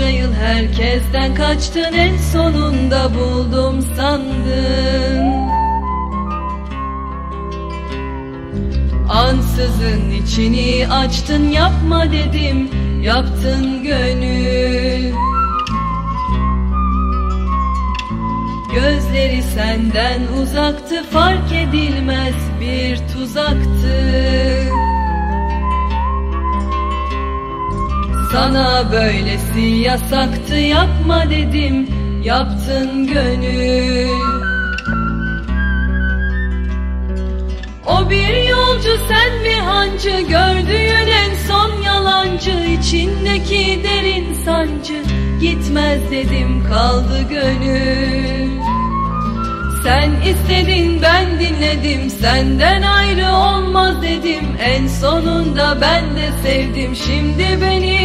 Bunca yıl herkesten kaçtın en sonunda buldum sandın. Ansızın içini açtın yapma dedim yaptın gönül. Gözleri senden uzaktı fark edilmez bir tuzaktı Sana böylesi yasaktı yapma dedim. Yaptın gönül. O bir yolcu sen bir hancı? Gördüğün en son yalancı. İçindeki derin sancı. Gitmez dedim kaldı gönül. Sen istedin ben dinledim. Senden ayrı olmaz dedim. En sonunda ben de sevdim. Şimdi beni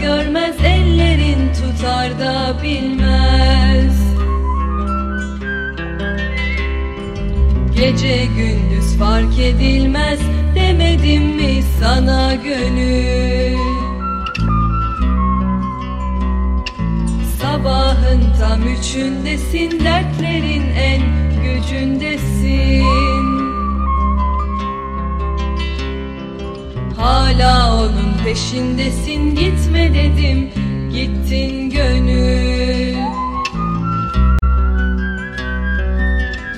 görmez Ellerin tutar da bilmez. Gece gündüz fark edilmez Demedim mi sana gönül? Sabahın tam üçündesin Dertlerin en peşindesin gitme dedim gittin gönül.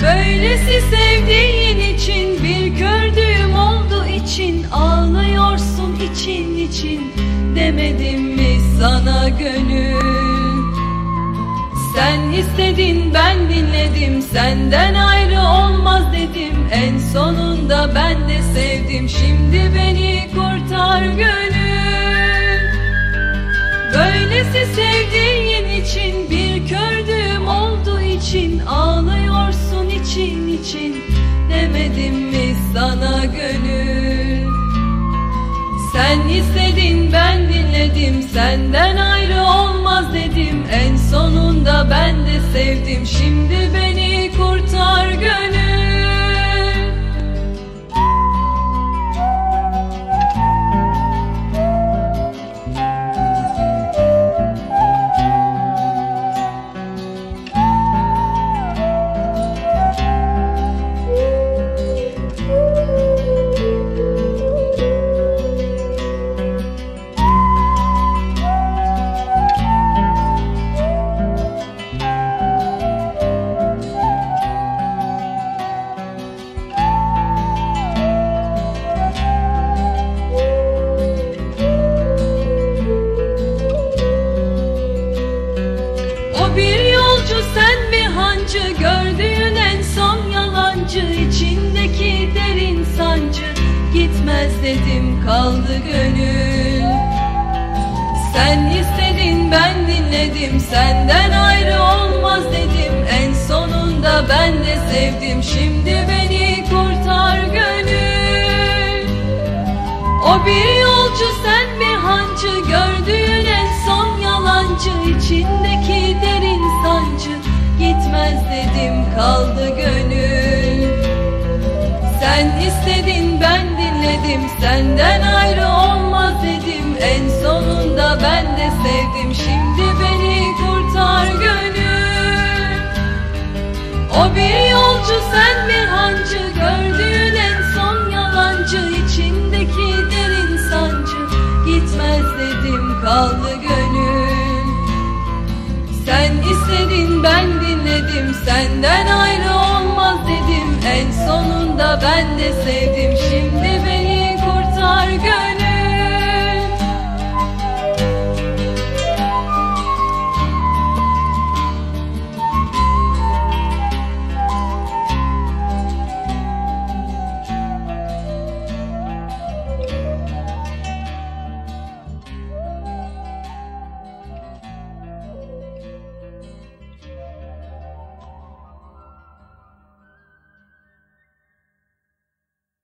Böylesi sevdiğin için bir kördüğüm oldu için Ağlıyorsun için için demedim mi sana gönül? Sen istedin ben dinledim senden ayrı olmaz dedim En sonunda ben de sevdim. Şimdi beni kurtar gönül Böylesi sevdiğin için bir kördüğüm oldu için Ağlıyorsun için için. Demedim mi sana gönül? Sen istedin ben dinledim. Senden ayrı olmaz dedim. En sonunda ben de sevdim. Şimdi beni hancı Gördüğün en son yalancı içindeki derin sancı. Gitmez dedim kaldı gönül. Sen istedin ben dinledim Senden ayrı olmaz Dedim kaldı gönül. Sen istedin ben dinledim Senden ayrı Senden ayrı olmaz dedim. En sonunda ben de sevdim